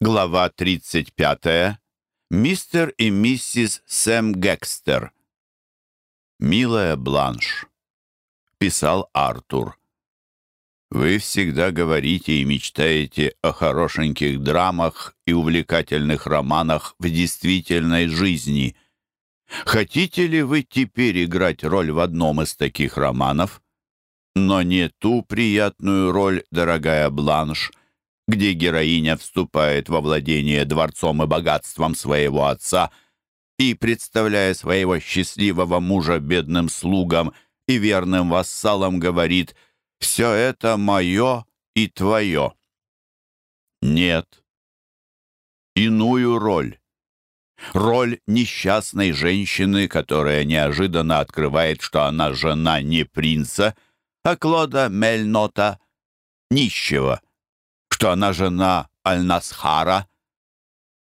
Глава 35. Мистер и миссис Сэм Гекстер. «Милая Бланш», — писал Артур, — «вы всегда говорите и мечтаете о хорошеньких драмах и увлекательных романах в действительной жизни. Хотите ли вы теперь играть роль в одном из таких романов? Но не ту приятную роль, дорогая Бланш, — где героиня вступает во владение дворцом и богатством своего отца и, представляя своего счастливого мужа бедным слугам и верным вассалам, говорит «Все это мое и твое». Нет. Иную роль. Роль несчастной женщины, которая неожиданно открывает, что она жена не принца, а Клода Мельнота, нищего – что она жена Аль-Насхара,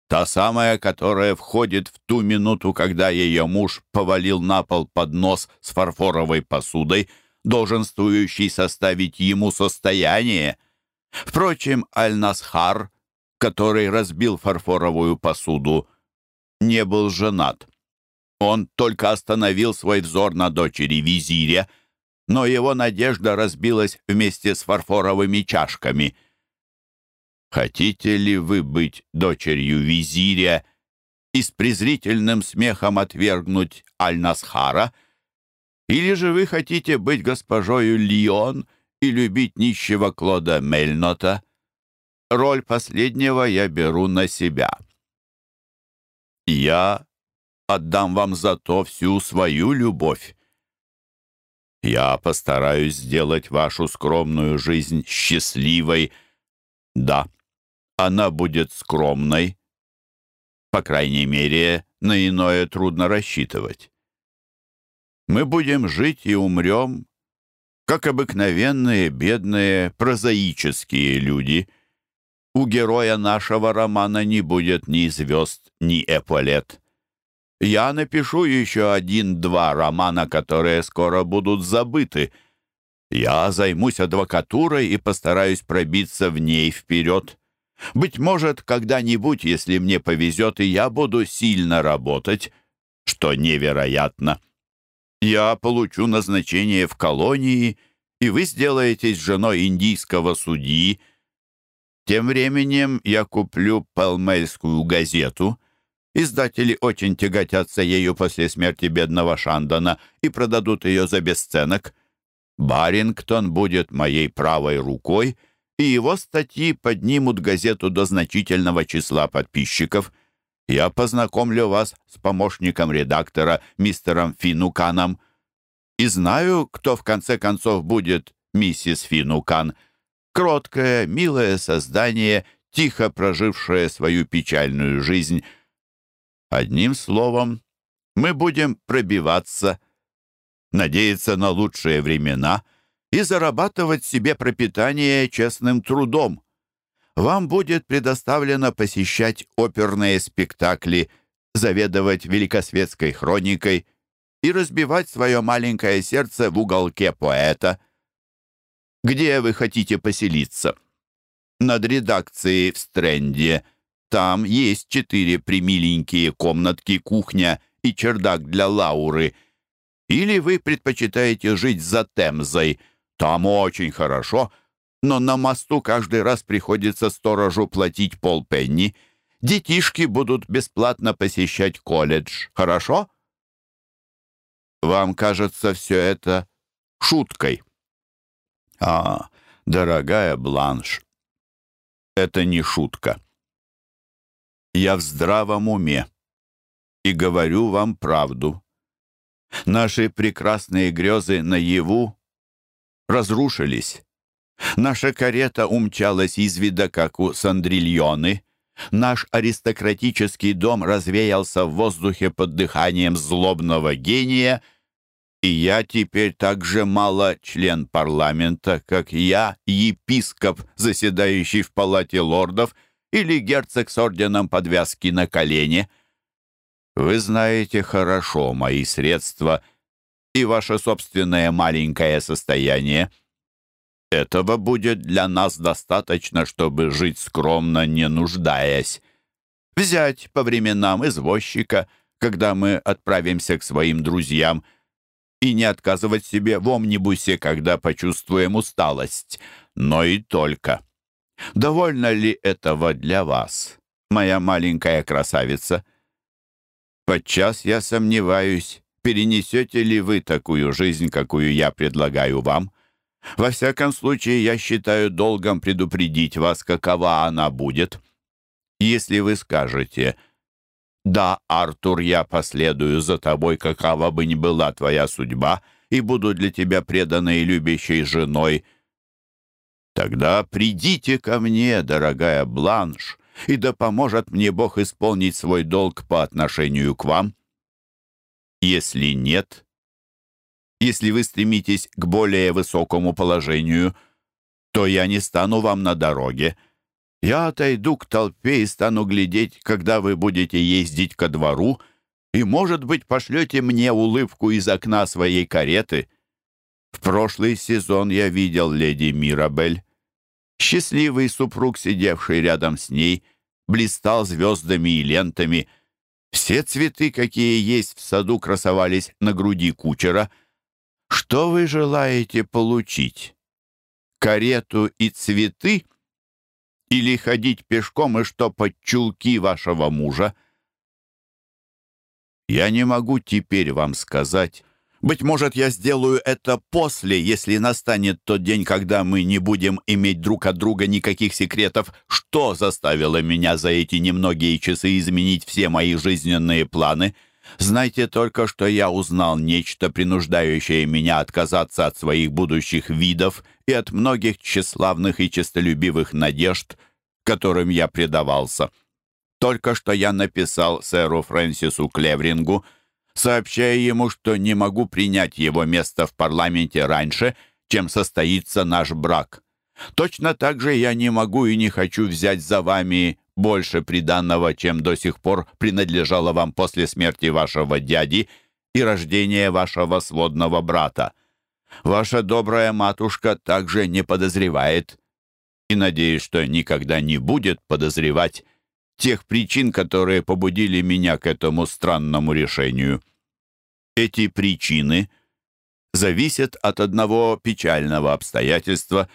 та самая, которая входит в ту минуту, когда ее муж повалил на пол поднос с фарфоровой посудой, долженствующий составить ему состояние. Впрочем, Аль-Насхар, который разбил фарфоровую посуду, не был женат. Он только остановил свой взор на дочери визиря, но его надежда разбилась вместе с фарфоровыми чашками — Хотите ли вы быть дочерью визиря и с презрительным смехом отвергнуть Аль-Насхара? Или же вы хотите быть госпожою Лион и любить нищего Клода Мельнота? Роль последнего я беру на себя. Я отдам вам за то всю свою любовь. Я постараюсь сделать вашу скромную жизнь счастливой. Да, она будет скромной. По крайней мере, на иное трудно рассчитывать. Мы будем жить и умрем, как обыкновенные, бедные, прозаические люди. У героя нашего романа не будет ни звезд, ни эполет. Я напишу еще один-два романа, которые скоро будут забыты. Я займусь адвокатурой и постараюсь пробиться в ней вперед. Быть может, когда-нибудь, если мне повезет, и я буду сильно работать, что невероятно. Я получу назначение в колонии, и вы сделаетесь женой индийского судьи. Тем временем я куплю Пелмельскую газету. Издатели очень тяготятся ею после смерти бедного Шандона и продадут ее за бесценок. Барингтон будет моей правой рукой, и его статьи поднимут газету до значительного числа подписчиков. Я познакомлю вас с помощником редактора, мистером Финуканом, и знаю, кто в конце концов будет миссис Финукан. Кроткое, милое создание, тихо прожившее свою печальную жизнь. Одним словом, мы будем пробиваться, надеяться на лучшие времена — и зарабатывать себе пропитание честным трудом. Вам будет предоставлено посещать оперные спектакли, заведовать великосветской хроникой и разбивать свое маленькое сердце в уголке поэта. Где вы хотите поселиться? Над редакцией в Стрэнде. Там есть четыре примиленькие комнатки, кухня и чердак для Лауры. Или вы предпочитаете жить за Темзой – там очень хорошо, но на мосту каждый раз приходится сторожу платить полпенни. Детишки будут бесплатно посещать колледж. Хорошо? Вам кажется все это шуткой. А, дорогая Бланш, это не шутка. Я в здравом уме и говорю вам правду. Наши прекрасные грезы наяву разрушились. Наша карета умчалась из вида, как у Сандрильоны. Наш аристократический дом развеялся в воздухе под дыханием злобного гения, и я теперь так же мало член парламента, как я, епископ, заседающий в палате лордов, или герцог с орденом подвязки на колене. Вы знаете хорошо мои средства — и ваше собственное маленькое состояние. Этого будет для нас достаточно, чтобы жить скромно, не нуждаясь. Взять по временам извозчика, когда мы отправимся к своим друзьям, и не отказывать себе в омнибусе, когда почувствуем усталость, но и только. Довольно ли этого для вас, моя маленькая красавица? Подчас я сомневаюсь, перенесете ли вы такую жизнь, какую я предлагаю вам. Во всяком случае, я считаю долгом предупредить вас, какова она будет. Если вы скажете «Да, Артур, я последую за тобой, какова бы ни была твоя судьба, и буду для тебя преданной и любящей женой», Тогда придите ко мне, дорогая Бланш, и да поможет мне Бог исполнить свой долг по отношению к вам. Если нет, если вы стремитесь к более высокому положению, то я не стану вам на дороге. Я отойду к толпе и стану глядеть, когда вы будете ездить ко двору, и, может быть, пошлете мне улыбку из окна своей кареты. В прошлый сезон я видел леди Мирабель. Счастливый супруг, сидевший рядом с ней, блистал звездами и лентами. Все цветы, какие есть в саду, красовались на груди кучера. Что вы желаете получить? Карету и цветы? Или ходить пешком и штопать чулки вашего мужа? Я не могу теперь вам сказать, быть может, я сделаю это после, если настанет тот день, когда мы не будем иметь друг от друга никаких секретов, что заставило меня за эти немногие часы изменить все мои жизненные планы. Знайте только, что я узнал нечто, принуждающее меня отказаться от своих будущих видов и от многих тщеславных и честолюбивых надежд, которым я предавался. Только что я написал сэру Фрэнсису Клеврингу — сообщая ему, что не могу принять его место в парламенте раньше, чем состоится наш брак. Точно так же я не могу и не хочу взять за вами больше приданного, чем до сих пор принадлежало вам после смерти вашего дяди и рождения вашего сводного брата. Ваша добрая матушка также не подозревает и надеюсь, что никогда не будет подозревать тех причин, которые побудили меня к этому странному решению. Эти причины зависят от одного печального обстоятельства,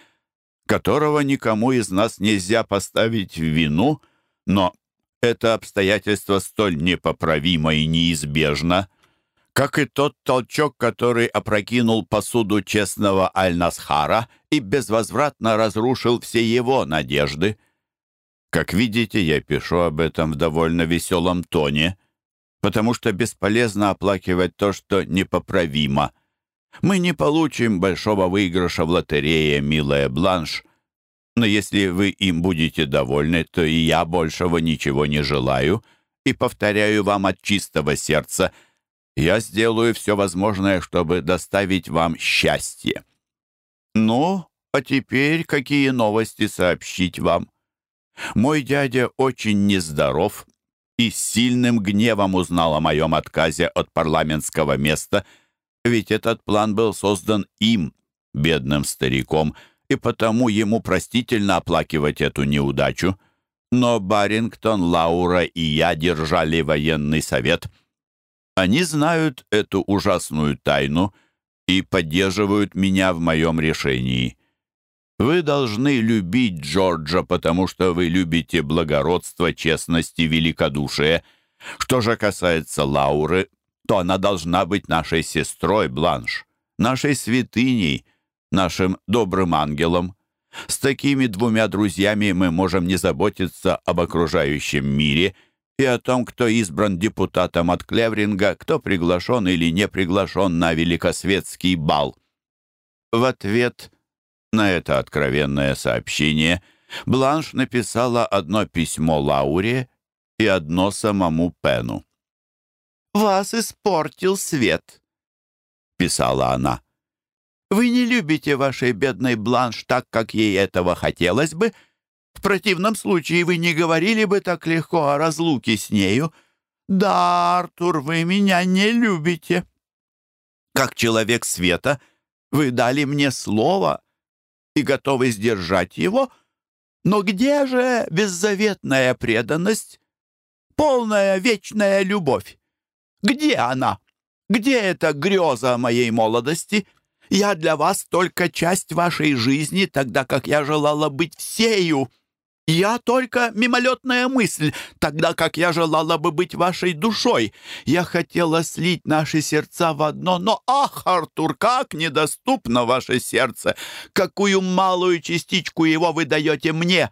которого никому из нас нельзя поставить в вину, но это обстоятельство столь непоправимо и неизбежно, как и тот толчок, который опрокинул посуду честного Аль-Насхара и безвозвратно разрушил все его надежды. Как видите, я пишу об этом в довольно веселом тоне, потому что бесполезно оплакивать то, что непоправимо. Мы не получим большого выигрыша в лотерее, милая Бланш, но если вы им будете довольны, то и я большего ничего не желаю, и повторяю вам от чистого сердца, я сделаю все возможное, чтобы доставить вам счастье. Ну, а теперь какие новости сообщить вам? Мой дядя очень нездоров, и с сильным гневом узнал о моем отказе от парламентского места, ведь этот план был создан им, бедным стариком, и потому ему простительно оплакивать эту неудачу. Но Барингтон, Лаура и я держали военный совет. Они знают эту ужасную тайну и поддерживают меня в моем решении. Вы должны любить Джорджа, потому что вы любите благородство, честность и великодушие. Что же касается Лауры, то она должна быть нашей сестрой Бланш, нашей святыней, нашим добрым ангелом. С такими двумя друзьями мы можем не заботиться об окружающем мире и о том, кто избран депутатом от Клевринга, кто приглашен или не приглашен на великосветский бал. В ответ на это откровенное сообщение Бланш написала одно письмо Лауре и одно самому Пену. «Вас испортил свет», — писала она. «Вы не любите вашей бедной Бланш так, как ей этого хотелось бы. В противном случае вы не говорили бы так легко о разлуке с нею. Да, Артур, вы меня не любите. Как человек света, вы дали мне слово, и готовы сдержать его. Но где же беззаветная преданность, полная вечная любовь? Где она? Где эта греза моей молодости? Я для вас только часть вашей жизни, тогда как я желала быть всею. Я только мимолетная мысль, тогда как я желала бы быть вашей душой. Я хотела слить наши сердца в одно, но, ах, Артур, как недоступно ваше сердце! Какую малую частичку его вы даете мне!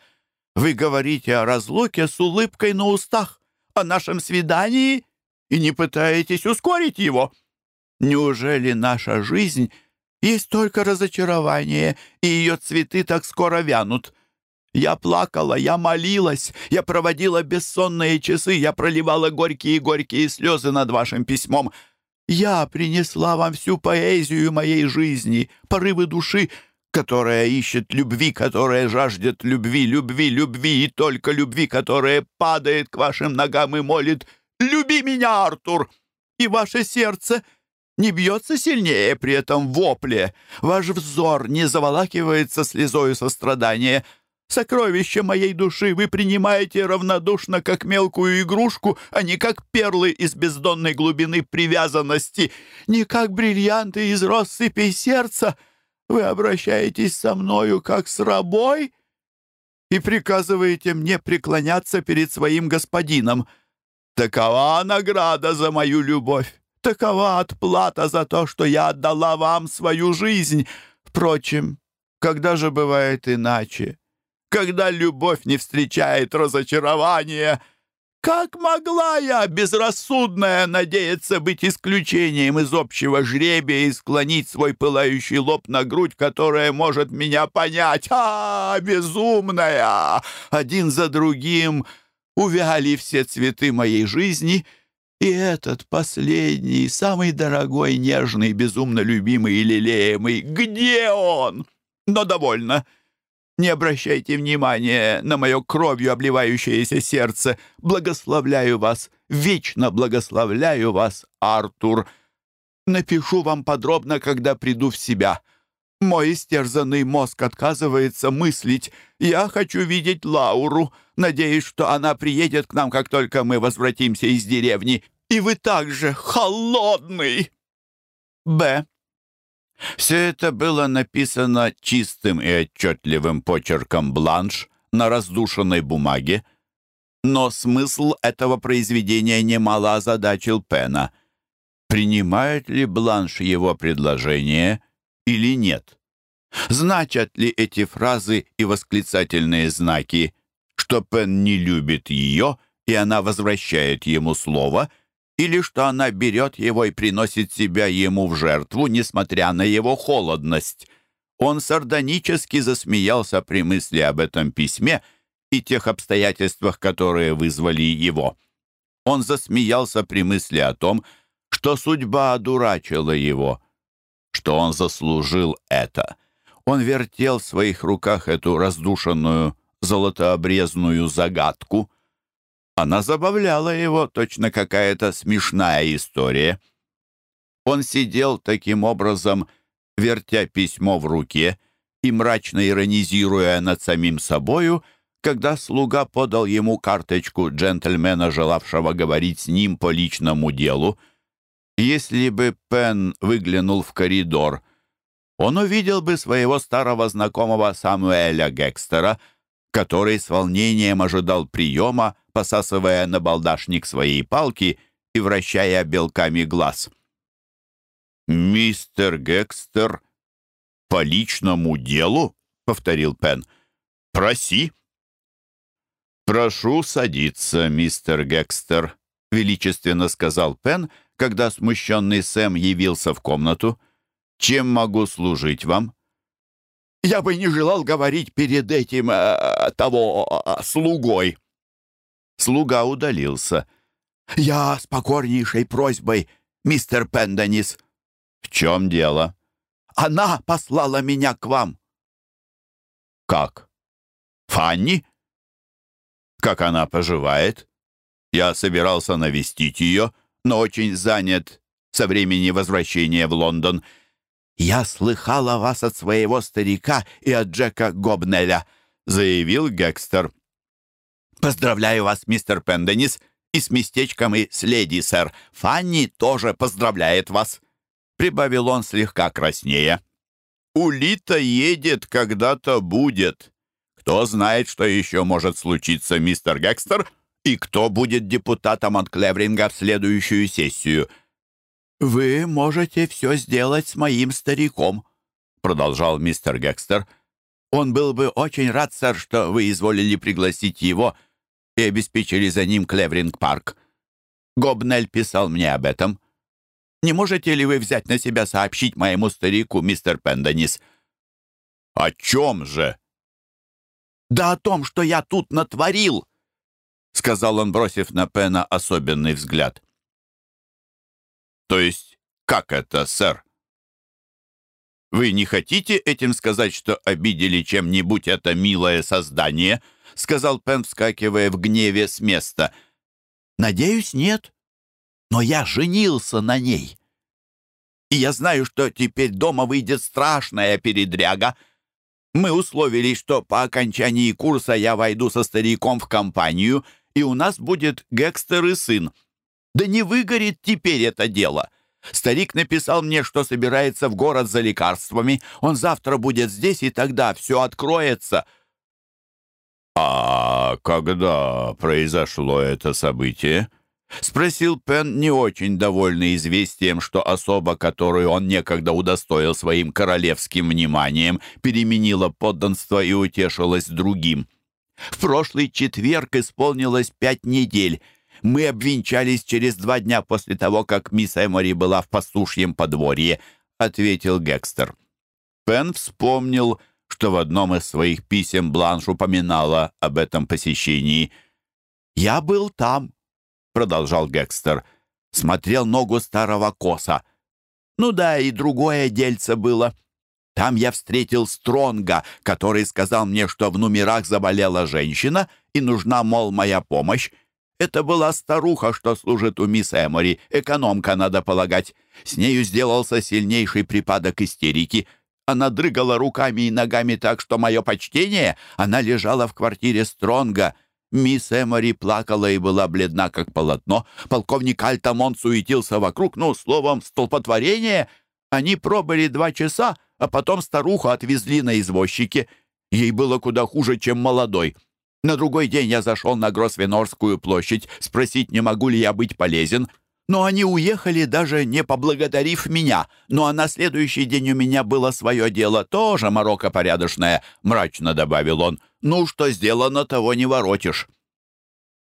Вы говорите о разлуке с улыбкой на устах, о нашем свидании и не пытаетесь ускорить его. Неужели наша жизнь есть только разочарование, и ее цветы так скоро вянут?» Я плакала, я молилась, я проводила бессонные часы, я проливала горькие-горькие слезы над вашим письмом. Я принесла вам всю поэзию моей жизни, порывы души, которая ищет любви, которая жаждет любви, любви, любви и только любви, которая падает к вашим ногам и молит «Люби меня, Артур!» И ваше сердце не бьется сильнее при этом вопле. Ваш взор не заволакивается слезою сострадания — Сокровище моей души вы принимаете равнодушно, как мелкую игрушку, а не как перлы из бездонной глубины привязанности, не как бриллианты из россыпей сердца. Вы обращаетесь со мною, как с рабой, и приказываете мне преклоняться перед своим господином. Такова награда за мою любовь. Такова отплата за то, что я отдала вам свою жизнь. Впрочем, когда же бывает иначе? Когда любовь не встречает разочарования. Как могла я, безрассудная, надеяться быть исключением из общего жребия и склонить свой пылающий лоб на грудь, которая может меня понять? А, безумная! Один за другим увяли все цветы моей жизни — и этот последний, самый дорогой, нежный, безумно любимый и лелеемый, где он? Но довольно. Не обращайте внимания на мое кровью обливающееся сердце. Благословляю вас, вечно благословляю вас, Артур. Напишу вам подробно, когда приду в себя. Мой истерзанный мозг отказывается мыслить. Я хочу видеть Лауру. Надеюсь, что она приедет к нам, как только мы возвратимся из деревни. И вы также холодный. Б. Все это было написано чистым и отчетливым почерком бланш на раздушенной бумаге, но смысл этого произведения немало озадачил Пена. Принимает ли бланш его предложение или нет? Значат ли эти фразы и восклицательные знаки, что Пен не любит ее, и она возвращает ему слово — или что она берет его и приносит себя ему в жертву, несмотря на его холодность. Он сардонически засмеялся при мысли об этом письме и тех обстоятельствах, которые вызвали его. Он засмеялся при мысли о том, что судьба одурачила его, что он заслужил это. Он вертел в своих руках эту раздушенную золотообрезную загадку — она забавляла его, точно какая-то смешная история. Он сидел таким образом, вертя письмо в руке и мрачно иронизируя над самим собою, когда слуга подал ему карточку джентльмена, желавшего говорить с ним по личному делу. Если бы Пен выглянул в коридор, он увидел бы своего старого знакомого Самуэля Гекстера, который с волнением ожидал приема, посасывая на балдашник своей палки и вращая белками глаз. «Мистер Гекстер по личному делу?» — повторил Пен. «Проси». «Прошу садиться, мистер Гекстер», — величественно сказал Пен, когда смущенный Сэм явился в комнату. «Чем могу служить вам?» «Я бы не желал говорить перед этим э, того э, слугой», Слуга удалился. «Я с покорнейшей просьбой, мистер Пенденис». «В чем дело?» «Она послала меня к вам». «Как? Фанни?» «Как она поживает?» «Я собирался навестить ее, но очень занят со времени возвращения в Лондон. «Я слыхал о вас от своего старика и от Джека Гобнеля», — заявил Гекстер. «Поздравляю вас, мистер Пенденис, и с местечком, и с леди, сэр. Фанни тоже поздравляет вас», — прибавил он слегка краснее. «Улита едет, когда-то будет. Кто знает, что еще может случиться, мистер Гекстер, и кто будет депутатом от Клевринга в следующую сессию?» «Вы можете все сделать с моим стариком», — продолжал мистер Гекстер. «Он был бы очень рад, сэр, что вы изволили пригласить его и обеспечили за ним Клевринг-парк. Гобнель писал мне об этом. Не можете ли вы взять на себя сообщить моему старику, мистер Пенденис?» «О чем же?» «Да о том, что я тут натворил!» — сказал он, бросив на Пена особенный взгляд. То есть, как это, сэр? Вы не хотите этим сказать, что обидели чем-нибудь это милое создание? Сказал Пен, вскакивая в гневе с места. Надеюсь, нет. Но я женился на ней. И я знаю, что теперь дома выйдет страшная передряга. Мы условились, что по окончании курса я войду со стариком в компанию, и у нас будет Гекстер и сын. Да не выгорит теперь это дело. Старик написал мне, что собирается в город за лекарствами. Он завтра будет здесь, и тогда все откроется». «А когда произошло это событие?» — спросил Пен, не очень довольный известием, что особа, которую он некогда удостоил своим королевским вниманием, переменила подданство и утешилась другим. В прошлый четверг исполнилось пять недель — мы обвенчались через два дня после того, как мисс Эмори была в пастушьем подворье», — ответил Гекстер. Пен вспомнил, что в одном из своих писем Бланш упоминала об этом посещении. «Я был там», — продолжал Гекстер, — «смотрел ногу старого коса. Ну да, и другое дельце было». Там я встретил Стронга, который сказал мне, что в номерах заболела женщина и нужна, мол, моя помощь. Это была старуха, что служит у мисс Эмори, экономка, надо полагать. С нею сделался сильнейший припадок истерики. Она дрыгала руками и ногами так, что мое почтение, она лежала в квартире Стронга. Мисс Эмори плакала и была бледна, как полотно. Полковник Альтамон суетился вокруг, ну, словом, столпотворение. Они пробыли два часа, а потом старуху отвезли на извозчике. Ей было куда хуже, чем молодой. На другой день я зашел на Гросвенорскую площадь спросить, не могу ли я быть полезен. Но они уехали, даже не поблагодарив меня. Ну а на следующий день у меня было свое дело, тоже морока порядочная, мрачно добавил он. Ну, что сделано, того не воротишь.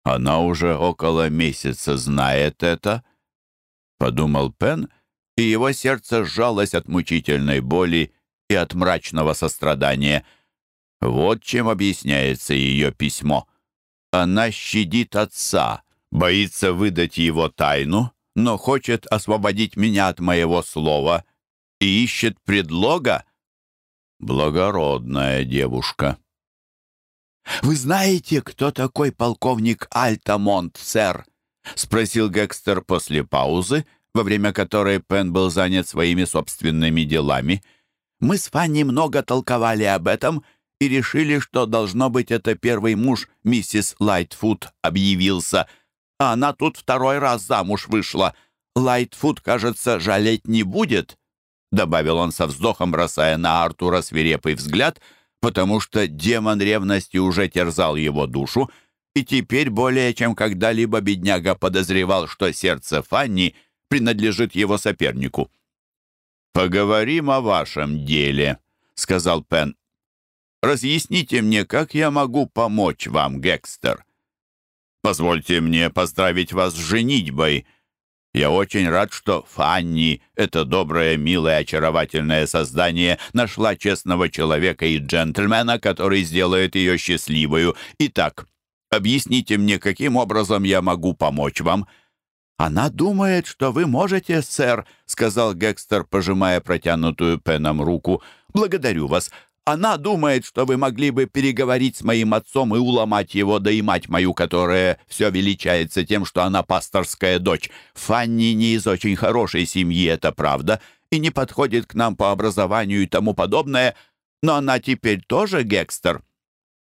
Она уже около месяца знает это, подумал Пен, и его сердце сжалось от мучительной боли и от мрачного сострадания — вот чем объясняется ее письмо. Она щадит отца, боится выдать его тайну, но хочет освободить меня от моего слова и ищет предлога. Благородная девушка. «Вы знаете, кто такой полковник Альтамонт, сэр?» — спросил Гекстер после паузы, во время которой Пен был занят своими собственными делами. «Мы с Фанни много толковали об этом и решили, что, должно быть, это первый муж миссис Лайтфуд объявился, а она тут второй раз замуж вышла. Лайтфуд, кажется, жалеть не будет», — добавил он со вздохом, бросая на Артура свирепый взгляд, потому что демон ревности уже терзал его душу, и теперь более чем когда-либо бедняга подозревал, что сердце Фанни принадлежит его сопернику. «Поговорим о вашем деле», — сказал Пен. Разъясните мне, как я могу помочь вам, Гекстер? Позвольте мне поздравить вас с женитьбой. Я очень рад, что Фанни, это доброе, милое, очаровательное создание, нашла честного человека и джентльмена, который сделает ее счастливою. Итак, объясните мне, каким образом я могу помочь вам?» «Она думает, что вы можете, сэр», — сказал Гекстер, пожимая протянутую Пеном руку. «Благодарю вас. Она думает, что вы могли бы переговорить с моим отцом и уломать его, да и мать мою, которая все величается тем, что она пасторская дочь. Фанни не из очень хорошей семьи, это правда, и не подходит к нам по образованию и тому подобное, но она теперь тоже Гекстер».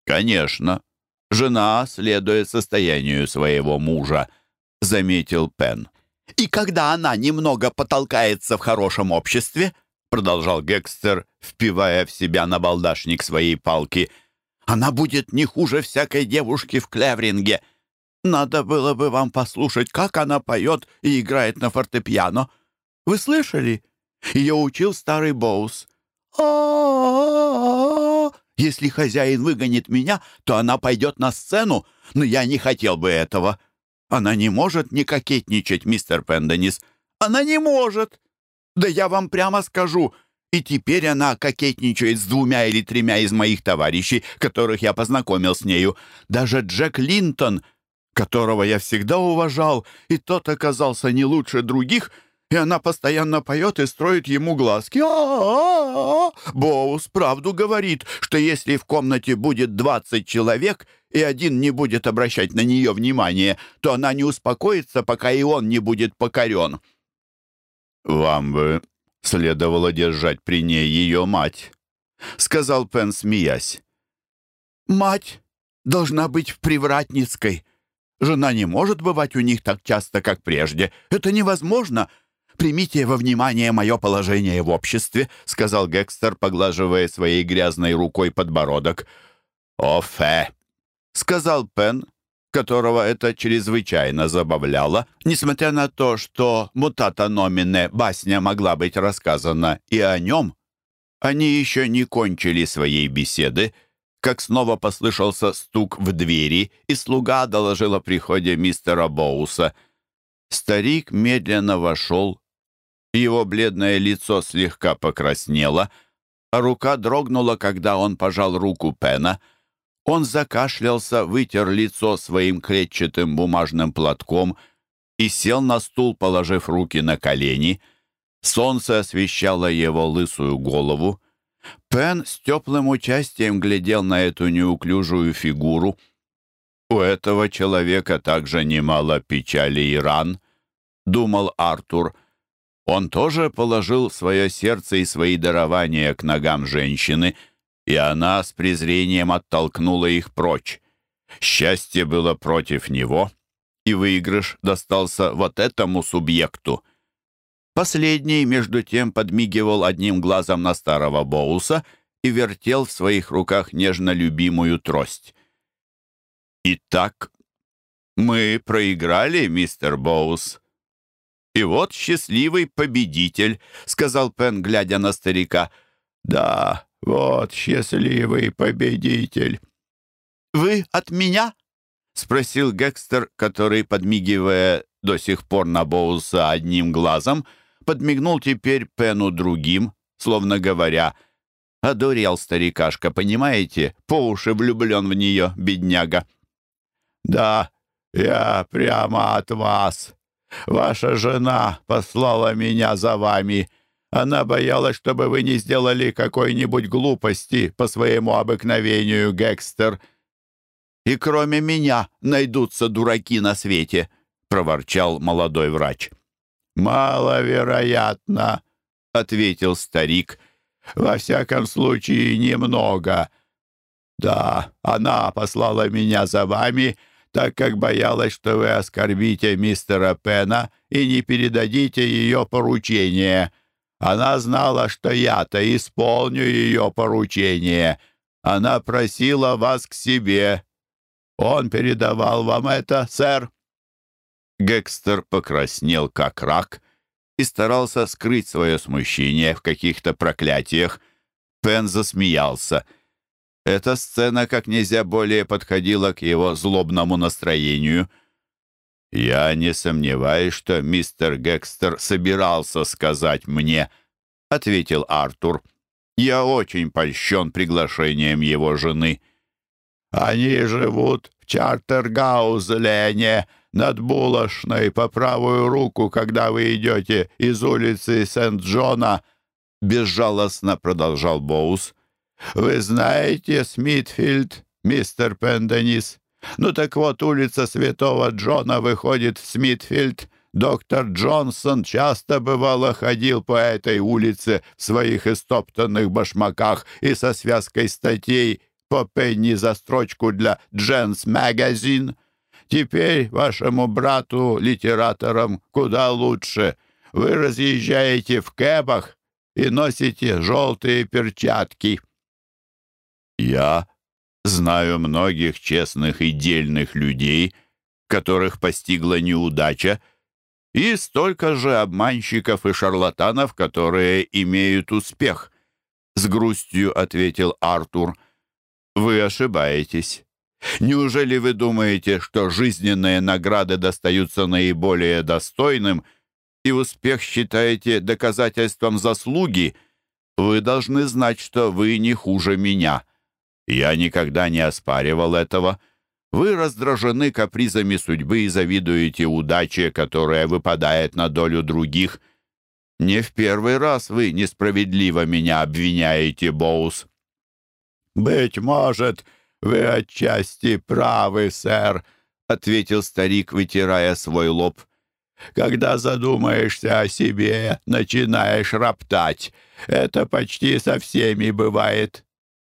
«Конечно. Жена следует состоянию своего мужа», — заметил Пен. «И когда она немного потолкается в хорошем обществе», — продолжал Гекстер, впивая в себя на балдашник своей палки, «она будет не хуже всякой девушки в Клевринге. Надо было бы вам послушать, как она поет и играет на фортепиано. Вы слышали? Ее учил старый Боус. а Если хозяин выгонит меня, то она пойдет на сцену, но я не хотел бы этого. Она не может не кокетничать, мистер Пенденис. Она не может. Да я вам прямо скажу, и теперь она кокетничает с двумя или тремя из моих товарищей, которых я познакомил с нею. Даже Джек Линтон, которого я всегда уважал, и тот оказался не лучше других — и она постоянно поет и строит ему глазки. а а, -а, Боус правду говорит, что если в комнате будет двадцать человек, и один не будет обращать на нее внимания, то она не успокоится, пока и он не будет покорен. «Вам бы следовало держать при ней ее мать», — сказал Пен, смеясь. «Мать должна быть в Привратницкой. Жена не может бывать у них так часто, как прежде. Это невозможно. «Примите во внимание мое положение в обществе», — сказал Гекстер, поглаживая своей грязной рукой подбородок. «О, фе!» — сказал Пен, которого это чрезвычайно забавляло, несмотря на то, что «мутата номине» басня могла быть рассказана и о нем. Они еще не кончили своей беседы, как снова послышался стук в двери, и слуга доложил о приходе мистера Боуса. Старик медленно вошел, его бледное лицо слегка покраснело, а рука дрогнула, когда он пожал руку Пена. Он закашлялся, вытер лицо своим клетчатым бумажным платком и сел на стул, положив руки на колени. Солнце освещало его лысую голову. Пен с теплым участием глядел на эту неуклюжую фигуру. «У этого человека также немало печали и ран», — думал Артур, — он тоже положил свое сердце и свои дарования к ногам женщины, и она с презрением оттолкнула их прочь. Счастье было против него, и выигрыш достался вот этому субъекту. Последний, между тем, подмигивал одним глазом на старого Боуса и вертел в своих руках нежно любимую трость. «Итак, мы проиграли, мистер Боус», «И вот счастливый победитель», — сказал Пен, глядя на старика. «Да, вот счастливый победитель». «Вы от меня?» — спросил Гекстер, который, подмигивая до сих пор на Боуса одним глазом, подмигнул теперь Пену другим, словно говоря, «Одурел старикашка, понимаете? По уши влюблен в нее, бедняга». «Да, я прямо от вас», Ваша жена послала меня за вами. Она боялась, чтобы вы не сделали какой-нибудь глупости по своему обыкновению, Гекстер. И кроме меня найдутся дураки на свете, проворчал молодой врач. Маловероятно, ответил старик. Во всяком случае, немного. Да, она послала меня за вами, — так как боялась, что вы оскорбите мистера Пена и не передадите ее поручение. Она знала, что я-то исполню ее поручение. Она просила вас к себе. Он передавал вам это, сэр?» Гекстер покраснел, как рак, и старался скрыть свое смущение в каких-то проклятиях. Пен засмеялся — эта сцена как нельзя более подходила к его злобному настроению. «Я не сомневаюсь, что мистер Гекстер собирался сказать мне», — ответил Артур. «Я очень польщен приглашением его жены». «Они живут в Чартергаузлене, над булочной по правую руку, когда вы идете из улицы Сент-Джона», — безжалостно продолжал Боус. «Вы знаете Смитфилд, мистер Пенденис? Ну так вот, улица Святого Джона выходит в Смитфилд Доктор Джонсон часто бывало ходил по этой улице в своих истоптанных башмаках и со связкой статей по пенни за строчку для «Дженс Магазин». Теперь вашему брату, литераторам, куда лучше. Вы разъезжаете в кэбах и носите желтые перчатки. Я знаю многих честных и дельных людей, которых постигла неудача, и столько же обманщиков и шарлатанов, которые имеют успех. С грустью ответил Артур. Вы ошибаетесь. Неужели вы думаете, что жизненные награды достаются наиболее достойным, и успех считаете доказательством заслуги? Вы должны знать, что вы не хуже меня. Я никогда не оспаривал этого. Вы раздражены капризами судьбы и завидуете удаче, которая выпадает на долю других. Не в первый раз вы несправедливо меня обвиняете, Боус. «Быть может, вы отчасти правы, сэр», — ответил старик, вытирая свой лоб. «Когда задумаешься о себе, начинаешь роптать. Это почти со всеми бывает.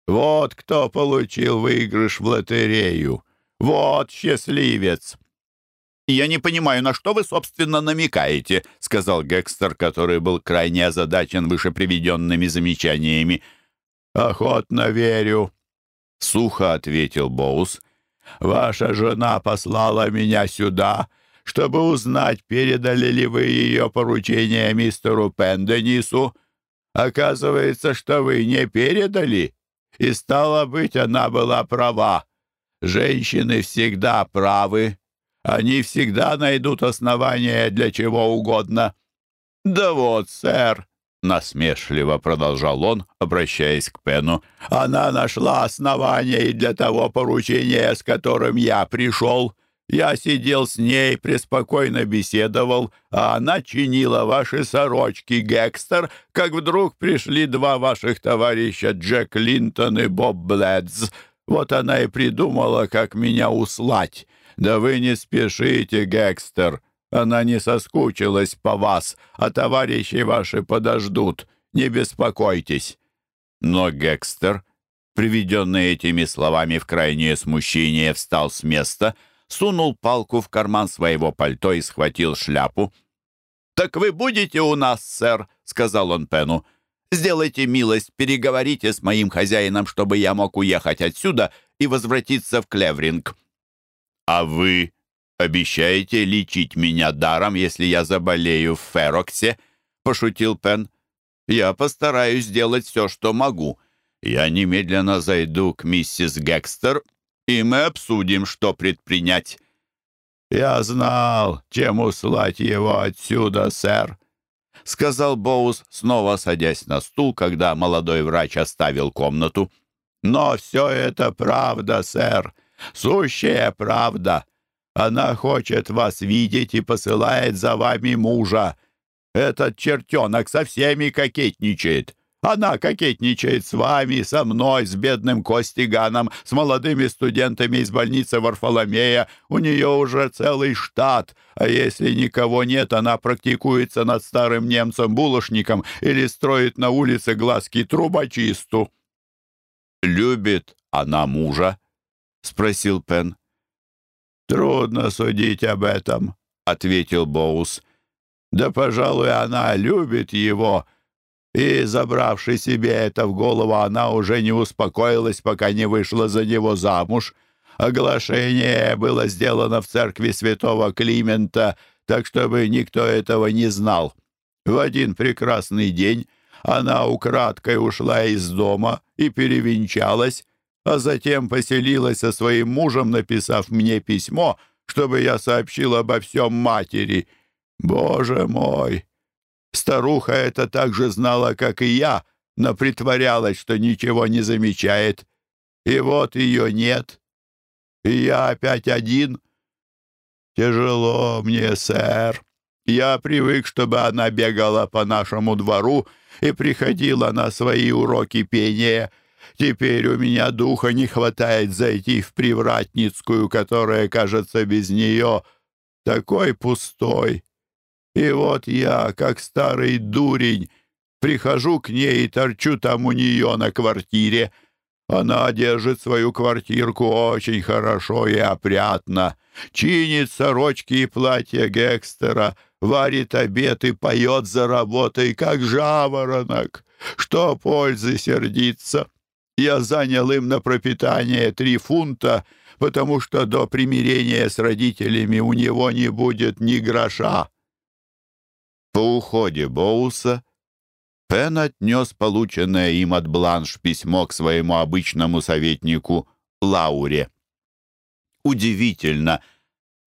Вот кто получил выигрыш в лотерею. Вот счастливец!» «Я не понимаю, на что вы, собственно, намекаете», — сказал Гекстер, который был крайне озадачен вышеприведенными замечаниями. «Охотно верю», — сухо ответил Боус. «Ваша жена послала меня сюда, чтобы узнать, передали ли вы ее поручение мистеру Пенденису. Оказывается, что вы не передали, и, стало быть, она была права. Женщины всегда правы. Они всегда найдут основания для чего угодно. Да вот, сэр, насмешливо продолжал он, обращаясь к Пену, она нашла основания и для того поручения, с которым я пришел. Я сидел с ней, преспокойно беседовал, а она чинила ваши сорочки, Гекстер, как вдруг пришли два ваших товарища, Джек Линтон и Боб Блэдз. Вот она и придумала, как меня услать. Да вы не спешите, Гекстер. Она не соскучилась по вас, а товарищи ваши подождут. Не беспокойтесь». Но Гекстер, приведенный этими словами в крайнее смущение, встал с места, сунул палку в карман своего пальто и схватил шляпу. «Так вы будете у нас, сэр», — сказал он Пену. Сделайте милость, переговорите с моим хозяином, чтобы я мог уехать отсюда и возвратиться в Клевринг». «А вы обещаете лечить меня даром, если я заболею в Фероксе?» — пошутил Пен. «Я постараюсь сделать все, что могу. Я немедленно зайду к миссис Гекстер, и мы обсудим, что предпринять». «Я знал, чем услать его отсюда, сэр», — сказал Боус, снова садясь на стул, когда молодой врач оставил комнату. «Но все это правда, сэр, сущая правда. Она хочет вас видеть и посылает за вами мужа. Этот чертенок со всеми кокетничает. Она кокетничает с вами, со мной, с бедным Костиганом, с молодыми студентами из больницы Варфоломея. У нее уже целый штат, а если никого нет, она практикуется над старым немцем-булочником или строит на улице глазки трубочисту». «Любит она мужа?» — спросил Пен. «Трудно судить об этом», — ответил Боус. «Да, пожалуй, она любит его» И, забравши себе это в голову, она уже не успокоилась, пока не вышла за него замуж. Оглашение было сделано в церкви святого Климента, так чтобы никто этого не знал. В один прекрасный день она украдкой ушла из дома и перевенчалась, а затем поселилась со своим мужем, написав мне письмо, чтобы я сообщил обо всем матери. Боже мой! Старуха это так же знала, как и я, но притворялась, что ничего не замечает. И вот ее нет. И я опять один. Тяжело мне, сэр. Я привык, чтобы она бегала по нашему двору и приходила на свои уроки пения. Теперь у меня духа не хватает зайти в привратницкую, которая, кажется, без нее такой пустой. И вот я, как старый дурень, прихожу к ней и торчу там у нее на квартире. Она держит свою квартирку очень хорошо и опрятно, чинит сорочки и платья Гекстера, варит обед и поет за работой, как жаворонок. Что пользы сердиться? Я занял им на пропитание три фунта, потому что до примирения с родителями у него не будет ни гроша. По уходе Боуса Пен отнес полученное им от Бланш письмо к своему обычному советнику Лауре. Удивительно,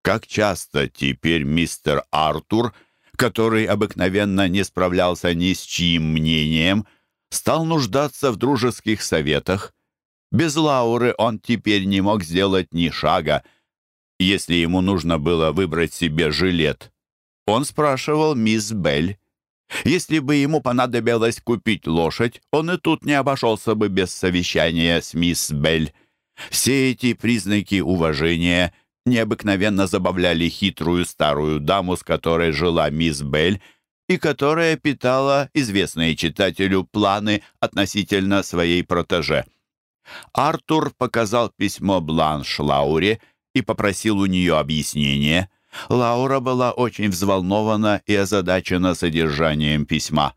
как часто теперь мистер Артур, который обыкновенно не справлялся ни с чьим мнением, стал нуждаться в дружеских советах. Без Лауры он теперь не мог сделать ни шага, если ему нужно было выбрать себе жилет. Он спрашивал мисс Белль. Если бы ему понадобилось купить лошадь, он и тут не обошелся бы без совещания с мисс Белль. Все эти признаки уважения необыкновенно забавляли хитрую старую даму, с которой жила мисс Белль, и которая питала известные читателю планы относительно своей протеже. Артур показал письмо Бланш Лауре и попросил у нее объяснения. Лаура была очень взволнована и озадачена содержанием письма.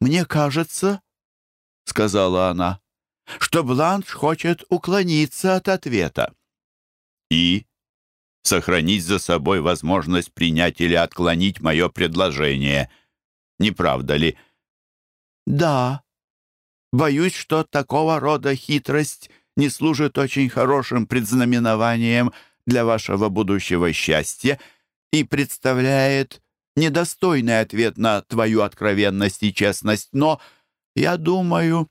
«Мне кажется, — сказала она, — что Бланш хочет уклониться от ответа». «И?» сохранить за собой возможность принять или отклонить мое предложение. Не правда ли? Да. Боюсь, что такого рода хитрость не служит очень хорошим предзнаменованием для вашего будущего счастья и представляет недостойный ответ на твою откровенность и честность. Но я думаю...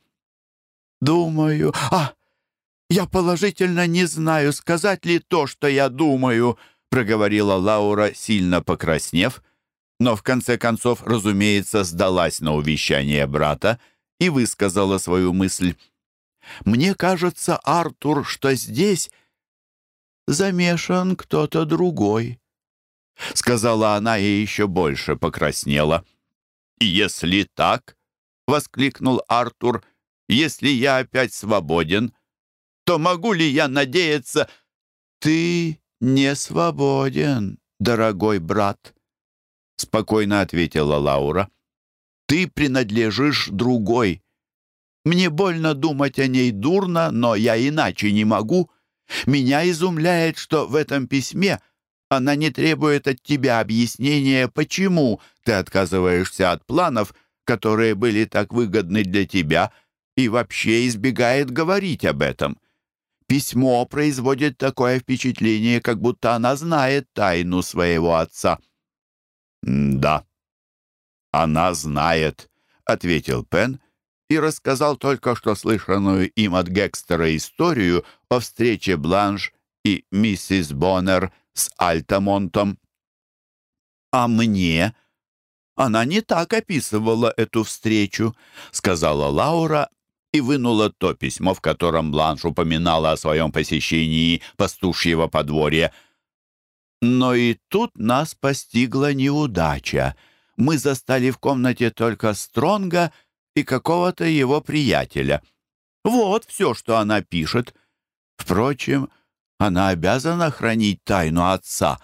Думаю... А, «Я положительно не знаю, сказать ли то, что я думаю», проговорила Лаура, сильно покраснев, но в конце концов, разумеется, сдалась на увещание брата и высказала свою мысль. «Мне кажется, Артур, что здесь замешан кто-то другой», сказала она и еще больше покраснела. «Если так», — воскликнул Артур, — «если я опять свободен, то могу ли я надеяться...» «Ты не свободен, дорогой брат», — спокойно ответила Лаура. «Ты принадлежишь другой. Мне больно думать о ней дурно, но я иначе не могу. Меня изумляет, что в этом письме она не требует от тебя объяснения, почему ты отказываешься от планов, которые были так выгодны для тебя, и вообще избегает говорить об этом. Письмо производит такое впечатление, как будто она знает тайну своего отца». «Да, она знает», — ответил Пен и рассказал только что слышанную им от Гекстера историю о встрече Бланш и миссис Боннер с Альтамонтом. «А мне?» «Она не так описывала эту встречу», — сказала Лаура и вынула то письмо, в котором Бланш упоминала о своем посещении пастушьего подворья. Но и тут нас постигла неудача. Мы застали в комнате только Стронга и какого-то его приятеля. Вот все, что она пишет. Впрочем, она обязана хранить тайну отца.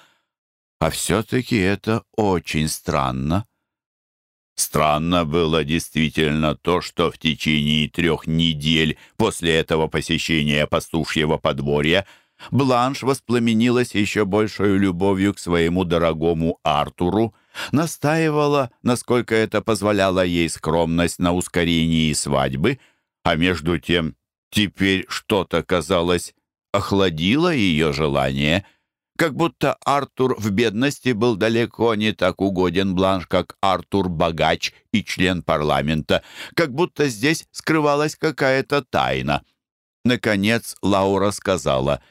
А все-таки это очень странно. Странно было действительно то, что в течение трех недель после этого посещения пастушьего подворья Бланш воспламенилась еще большей любовью к своему дорогому Артуру, настаивала, насколько это позволяла ей скромность на ускорении свадьбы, а между тем теперь что-то, казалось, охладило ее желание — как будто Артур в бедности был далеко не так угоден Бланш, как Артур богач и член парламента, как будто здесь скрывалась какая-то тайна. Наконец Лаура сказала,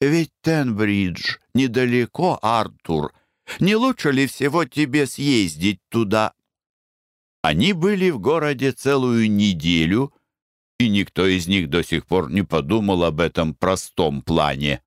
«Ведь Тенбридж недалеко, Артур. Не лучше ли всего тебе съездить туда?» Они были в городе целую неделю, и никто из них до сих пор не подумал об этом простом плане.